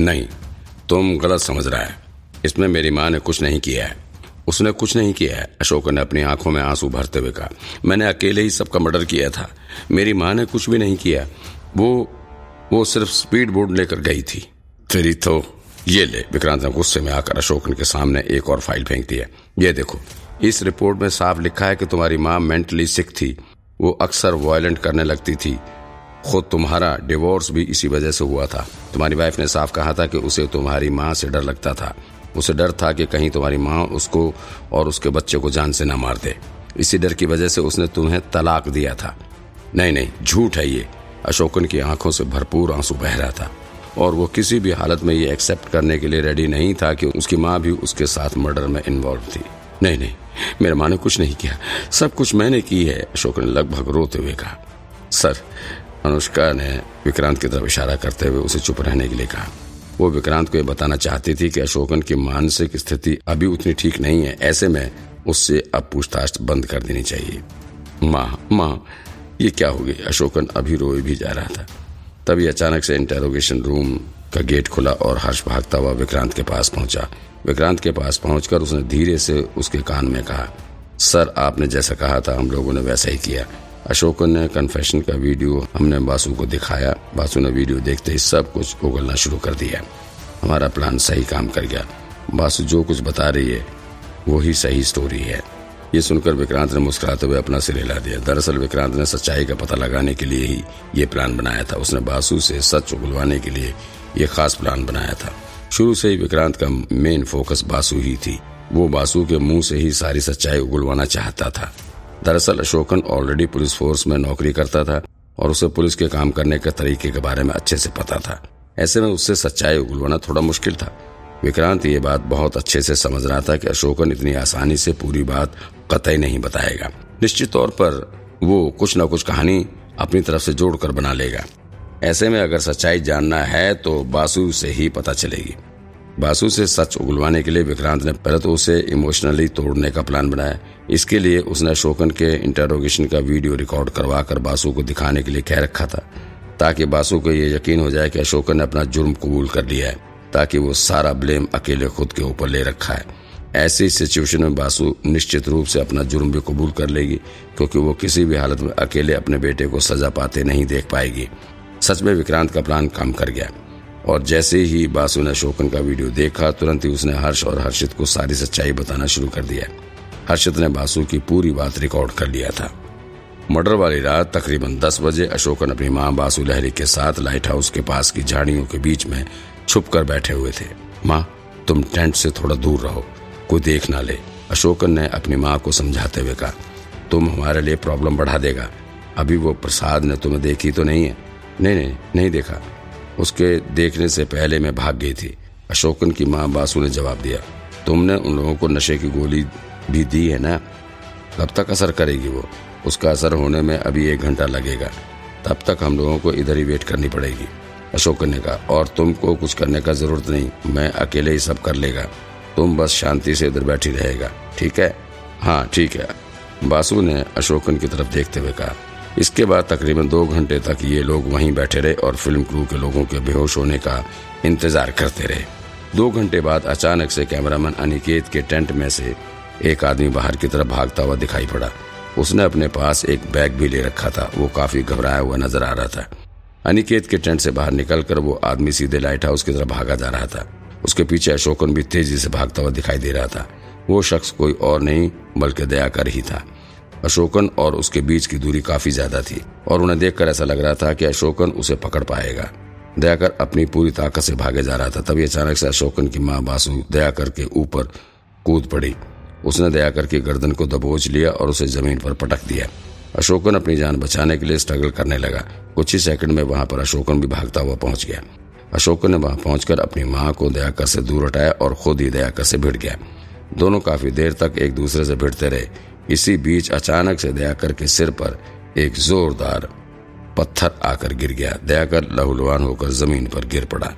नहीं, तुम गलत समझ रहा है। इसमें मेरी माँ ने कुछ नहीं किया है। उसने कुछ नहीं किया है, अशोक ने अपनी आँखों में आँसू भरते हुए कहा। मैंने अकेले ही सबका मर्डर किया था। मेरी माँ ने कुछ भी नहीं किया। वो वो सिर्फ़ स्पीड बोर्ड लेकर गई थी। तेरी तो ये ले, विक्रांत ने गुस्से में आकर अशोक के सामने एक और फ़ाइल फेंक दिया ये देखो, इस रिपोर्ट में साफ़ लिखा है कि तुम्हारी माँ मेंटली सिक थी। वो अक्सर वायलेंट करने लगती थी। खुद तुम्हारा डिवोर्स भी इसी वजह से हुआ था। तुम्हारी वाइफ ने साफ़ कहा था कि उसे तुम्हारी माँ से डर लगता था। उसे डर था कि कहीं तुम्हारी माँ उसको और उसके बच्चे को जान से न मार दे। इसी डर की वजह से उसने तुम्हें तलाक दिया था। नहीं नहीं, झूठ है ये। अशोकन की आँखों से भरपूर आँसू बह रहा था। और वो किसी भी हालत में ये एक्सेप्ट करने के लिए रेडी नहीं था कि उसकी माँ भी उसके साथ मर्डर में इन्वॉल्व थी। नहीं नहीं, मेरे माँ ने कुछ नहीं किया। सब कुछ मैंने की है अशोक ने लगभग रोते हुए कहा। सर अनुष्का ने विक्रांत की तरफ़ इशारा करते हुए उसे चुप रहने के लिए कहा। वो विक्रांत को यह बताना चाहती थी कि अशोकन की मानसिक स्थिति अभी उतनी ठीक नहीं है, ऐसे में उससे अब पूछताछ बंद कर देनी चाहिए। माँ माँ, ये क्या हो गई? अशोकन अभी रोए भी जा रहा था। तभी अचानक से इंटेरोगेशन रूम का गेट खुला और हर्ष भागता हुआ विक्रांत के पास पहुँचा। विक्रांत के पास पहुंचकर उसने धीरे से उसके कान में कहा, सर, आपने जैसा कहा था, हम लोगों ने वैसा ही किया। अशोकन ने कन्फेशन का वीडियो हमने बासु को दिखाया। बासु ने वीडियो देखते ही सब कुछ उगलना शुरू कर दिया। हमारा प्लान सही काम कर गया। बासु जो कुछ बता रही है वो ही सही स्टोरी है। ये सुनकर विक्रांत ने मुस्कुराते हुए अपना सिर हिला दिया। दरअसल विक्रांत ने सच्चाई का पता लगाने के लिए ही ये प्लान बनाया था। उसने बासु से सच उगलवाने के लिए ये खास प्लान बनाया था। शुरू से ही विक्रांत का मेन फोकस बासु ही थी। वो बासु के मुँह से ही सारी सच्चाई उगलवाना चाहता था। दरअसल अशोकन ऑलरेडी पुलिस फोर्स में नौकरी करता था और उसे पुलिस के काम करने के तरीके के बारे में अच्छे से पता था। ऐसे में उससे सच्चाई उगलवाना थोड़ा मुश्किल था। विक्रांत, ये बात बहुत अच्छे से समझ रहा था कि अशोकन इतनी आसानी से पूरी बात कतई नहीं बताएगा। निश्चित तौर पर वो कुछ न कुछ कहानी अपनी तरफ़ से जोड़कर बना लेगा। ऐसे में अगर सच्चाई जानना है तो बासु से ही पता चलेगी। बासु से सच उगलवाने के लिए विक्रांत ने पहले तो उसे इमोशनली तोड़ने का प्लान बनाया। इसके लिए उसने अशोकन के इंटरोगेशन का वीडियो रिकॉर्ड करवा कर बासु को दिखाने के लिए कह रखा था, ताकि बासु को ये यकीन हो जाए कि अशोकन ने अपना जुर्म कबूल कर लिया है, ताकि वो सारा ब्लेम अकेले खुद के ऊपर ले रखा है। ऐसी सिचुएशन में बासु निश्चित रूप से अपना जुर्म भी कबूल कर लेगी, क्योंकि वो किसी भी हालत में अकेले अपने बेटे को सजा पाते नहीं देख पाएगी। सच में विक्रांत का प्लान काम कर गया। और जैसे ही बासु ने अशोकन का वीडियो देखा, तुरंत ही उसने हर्ष और हर्षित को सारी सच्चाई बताना शुरू कर दिया। हर्षित ने बासु की पूरी बात रिकॉर्ड कर लिया था। मर्डर वाली रात तकरीबन दस बजे अशोकन अपनी माँ बासु लहरी के साथ लाइट हाउस के पास की झाड़ियों के बीच में छुप कर बैठे हुए थे। माँ, तुम टेंट से थोड़ा दूर रहो, कोई देख ना ले, अशोकन ने अपनी माँ को समझाते हुए कहा। तुम हमारे लिए प्रॉब्लम बढ़ा देगा। अभी वो प्रसाद ने तुम्हें देखी तो नहीं है? नहीं नहीं नहीं देखा। उसके देखने से पहले मैं भाग गई थी। अशोकन की माँ बासु ने जवाब दिया, तुमने उन लोगों को नशे की गोली भी दी है ना? कब तक असर करेगी वो? उसका असर होने में अभी एक घंटा लगेगा। तब तक हम लोगों को इधर ही वेट करनी पड़ेगी। अशोक ने कहा, और तुमको कुछ करने का ज़रूरत नहीं, मैं अकेले ही सब कर लेगा। तुम बस शांति से इधर बैठी रहेगा, ठीक है? हाँ ठीक है। बासु ने अशोकन की तरफ़ देखते हुए कहा इसके बाद तकरीबन दो घंटे तक ये लोग वहीं बैठे रहे और फ़िल्म क्रू के लोगों के बेहोश होने का इंतज़ार करते रहे। दो घंटे बाद अचानक से कैमरामैन अनिकेत के टेंट में से एक आदमी बाहर की तरफ़ भागता हुआ दिखाई पड़ा। उसने अपने पास एक बैग भी ले रखा था। वो काफ़ी घबराया हुआ नज़र आ रहा था। अनिकेत के टेंट से बाहर निकलकर वो आदमी सीधे लाइट हाउस की तरफ़ भागा जा रहा था। उसके पीछे अशोकन भी तेज़ी से भागता हुआ दिखाई दे रहा था। वो शख्स कोई और नहीं, बल्कि दयाकर ही था। अशोकन और उसके बीच की दूरी काफ़ी ज़्यादा थी, और उन्हें देखकर ऐसा लग रहा था कि अशोकन उसे पकड़ पाएगा। दयाकर अपनी पूरी ताकत से भागे जा रहा था, तभी अचानक से अशोकन की माँ बासु दयाकर के ऊपर कूद पड़ी। उसने दयाकर की गर्दन को दबोच लिया और उसे ज़मीन पर पटक दिया। अशोकन अपनी जान बचाने के लिए स्ट्रगल करने लगा। कुछ ही सेकंड में वहाँ पर अशोकन भी भागता हुआ पहुँच गया। अशोकन ने वहाँ पहुंचकर अपनी माँ को दयाकर से दूर हटाया और खुद ही दयाकर से भिड़ गया। दोनों काफ़ी देर तक एक दूसरे से भिड़ते रहे। इसी बीच अचानक से दयाकर के सिर पर एक जोरदार पत्थर आकर गिर गया। दयाकर लहूलुहान होकर ज़मीन पर गिर पड़ा।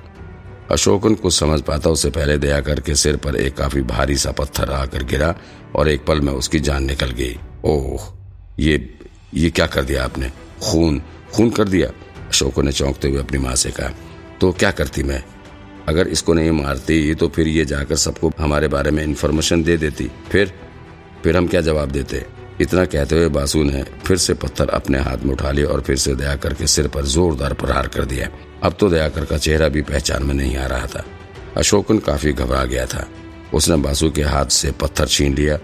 अशोकन कुछ समझ पाता, उससे पहले दयाकर के सिर पर एक काफ़ी भारी सा पत्थर आकर गिरा और एक पल में उसकी जान निकल गई। ओह, ये ये क्या कर दिया आपने? खून खून कर दिया? अशोक ने चौंकते हुए अपनी माँ से कहा तो क्या करती मैं? अगर इसको नहीं मारती तो फिर ये जाकर सबको हमारे बारे में इन्फॉर्मेशन दे देती। फिर फिर हम क्या जवाब देते? इतना कहते हुए बासु ने फिर से पत्थर अपने हाथ में उठा लिया और फिर से दयाकर के सिर पर जोरदार प्रहार कर दिया। अब तो दयाकर का चेहरा भी पहचान में नहीं आ रहा था। अशोकन काफ़ी घबरा गया था। उसने बासु के हाथ से पत्थर छीन लिया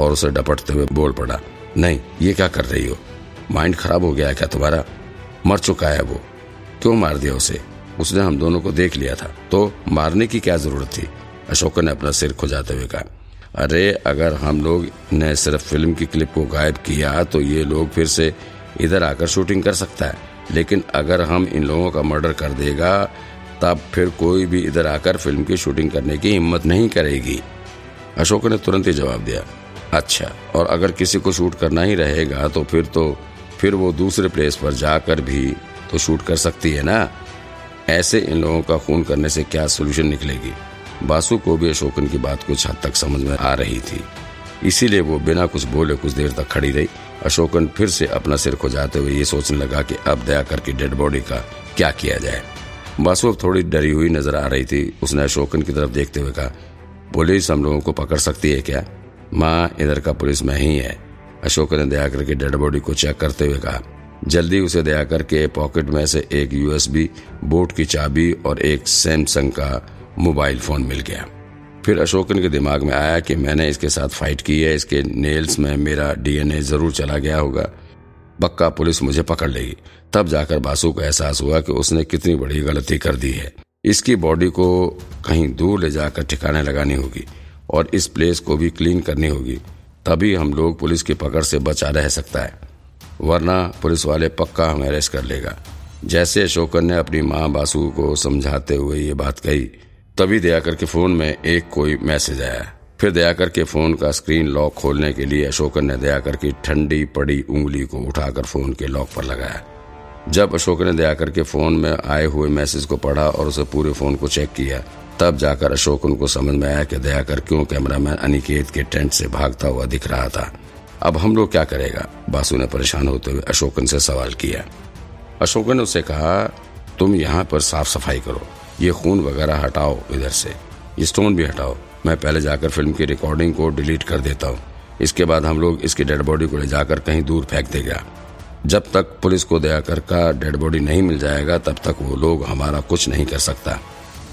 और उसे डपटते हुए बोल पड़ा, नहीं, ये क्या कर रही हो? माइंड खराब हो गया है क्या तुम्हारा? मर चुका है वो। क्यों मार दिया उसे? उसने हम दोनों को देख लिया था। तो मारने की क्या ज़रूरत थी? अशोकन ने अपना सिर खुजाते हुए कहा अरे, अगर हम लोग ने सिर्फ़ फ़िल्म की क्लिप को गायब किया तो ये लोग फिर से इधर आकर शूटिंग कर सकता है। लेकिन अगर हम इन लोगों का मर्डर कर देगा, तब फिर कोई भी इधर आकर फ़िल्म की शूटिंग करने की हिम्मत नहीं करेगी। अशोक ने तुरंत ही जवाब दिया अच्छा और अगर किसी को शूट करना ही रहेगा तो फिर तो फिर वो दूसरे प्लेस पर जाकर भी तो शूट कर सकती है ना? ऐसे इन लोगों का खून करने से क्या सोल्यूशन निकलेगी? बासु को भी अशोकन की बात कुछ हद तक समझ में आ रही थी। इसीलिए वो बिना कुछ बोले कुछ देर तक खड़ी रही। अशोकन फिर से अपना सिर खुजाते हुए ये सोचने लगा कि अब दया करके डेड बॉडी का क्या किया जाए। बासु अब थोड़ी डरी हुई नज़र आ रही थी। उसने अशोकन की तरफ़ देखते हुए कहा, पुलिस हम लोगों को पकड़ सकती है क्या? माँ, इधर का पुलिस में ही है। अशोक ने दयाकर की डेड बॉडी को चेक करते हुए कहा, जल्दी उसे दयाकर के पॉकेट में से एक यूएसबी, बोट की चाबी और एक सैमसंग का मोबाइल फ़ोन मिल गया। फिर अशोकन के दिमाग में आया कि मैंने इसके साथ फाइट की है, इसके नेल्स में मेरा डीएनए ज़रूर चला गया होगा। पक्का पुलिस मुझे पकड़ लेगी। तब जाकर बासु को एहसास हुआ कि उसने कितनी बड़ी गलती कर दी है। इसकी बॉडी को कहीं दूर ले जाकर ठिकाने लगानी होगी और इस प्लेस को भी क्लीन करनी होगी। तभी हम लोग पुलिस की पकड़ से बचा रह सकता है। वरना पुलिस वाले पक्का हमें अरेस्ट कर लेगा। जैसे अशोकन ने अपनी माँ बासु को समझाते हुए ये बात कही तभी दयाकर के फ़ोन में एक कोई मैसेज आया। फिर दयाकर के फ़ोन का स्क्रीन लॉक खोलने के लिए अशोकन ने दयाकर की ठंडी, पड़ी उंगली को उठाकर फ़ोन के लॉक पर लगाया। जब अशोक ने दयाकर के फ़ोन में आए हुए मैसेज को पढ़ा और उसे पूरे फ़ोन को चेक किया, तब जाकर अशोक उनको समझ में आया कि दयाकर क्यों कैमरामैन अनिकेत के टेंट से भागता हुआ दिख रहा था। अब हम लोग क्या करेगा? बासु ने परेशान होते हुए अशोकन से सवाल किया। अशोकन ने उसे कहा, तुम यहाँ पर साफ़ सफ़ाई करो। ये खून वगैरह हटाओ इधर से। स्टोन भी हटाओ। मैं पहले जाकर फ़िल्म की रिकॉर्डिंग को डिलीट कर देता हूँ। इसके बाद हम लोग इसकी डेड बॉडी को ले जाकर कहीं दूर फेंक देगा। जब तक पुलिस को दयाकर का डेड बॉडी नहीं मिल जाएगा, तब तक वो लोग हमारा कुछ नहीं कर सकता।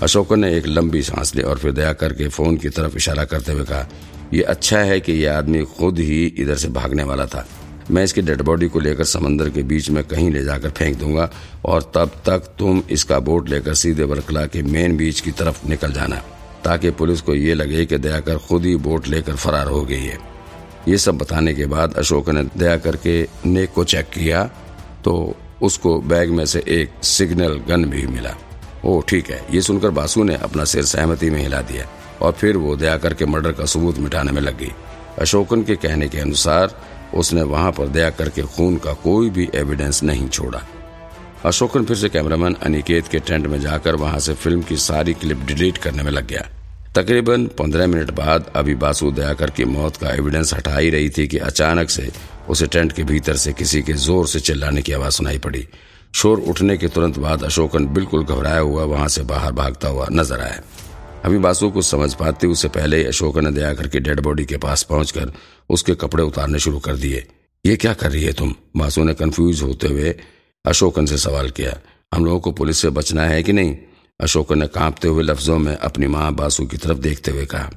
अशोकन ने एक लंबी सांस ली और फिर दयाकर के फ़ोन की तरफ़ इशारा करते हुए कहा यह अच्छा है कि यह आदमी खुद ही इधर से भागने वाला था। मैं इसकी डेड बॉडी को लेकर समंदर के बीच में कहीं ले जाकर फेंक दूँगा और तब तक तुम इसका बोट लेकर सीधे बरकला के मेन बीच की तरफ़ निकल जाना, ताकि पुलिस को ये लगे कि दयाकर खुद ही बोट लेकर फरार हो गई है। ये सब बताने के बाद अशोक ने दयाकर के नेक को चेक किया तो उसको बैग में से एक सिग्नल गन भी मिला। ओ, ठीक है, ये सुनकर बासु ने अपना सिर सहमति में हिला दिया और फिर वो दयाकर के मर्डर का सबूत मिटाने में लग गई। अशोकन के कहने के अनुसार उसने वहाँ पर दयाकर के खून का कोई भी एविडेंस नहीं छोड़ा। अशोकन फिर से कैमरामैन अनिकेत के टेंट में जाकर वहाँ से फ़िल्म की सारी क्लिप डिलीट करने में लग गया। तकरीबन पंद्रह मिनट बाद अभी बासु दयाकर की मौत का एविडेंस हटा ही रही थी कि अचानक से उसे टेंट के भीतर से किसी के ज़ोर से चिल्लाने की आवाज़ सुनाई पड़ी। शोर उठने के तुरंत बाद अशोकन बिल्कुल घबराया हुआ वहाँ से बाहर भागता हुआ नज़र आया। अभी बासु को समझ पाते उसे पहले अशोक ने दयाकर की डेड बॉडी के पास पहुंचकर उसके कपड़े उतारने शुरू कर दिए। ये क्या कर रही है तुम? बासु ने कंफ्यूज होते हुए अशोकन से सवाल किया। हम लोगों को पुलिस से बचना है कि नहीं? अशोकन ने कांपते हुए लफ्जों में अपनी माँ बासु की तरफ़ देखते हुए कहा।